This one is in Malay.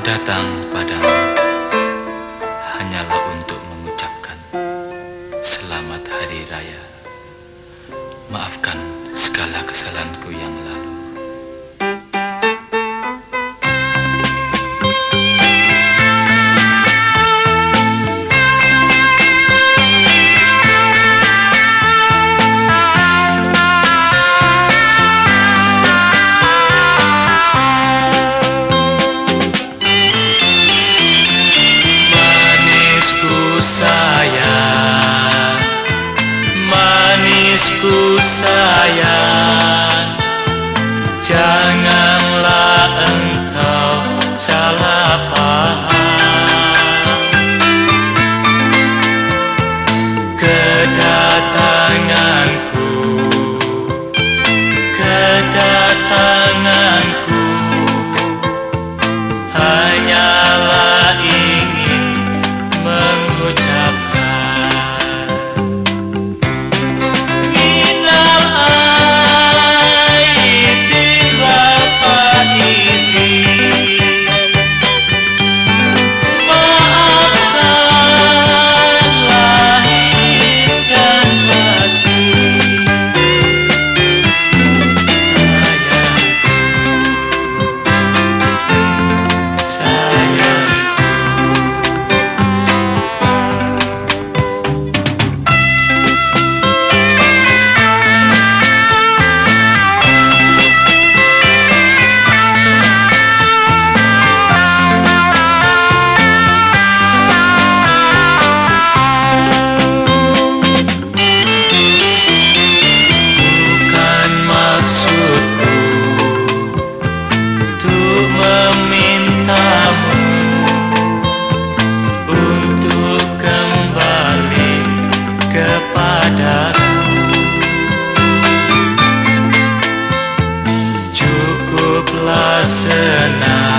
datang padamu hanyalah untuk mengucapkan selamat hari raya. Maafkan segala kesalahanku yang lalu. ku sayang. Jangan I said now.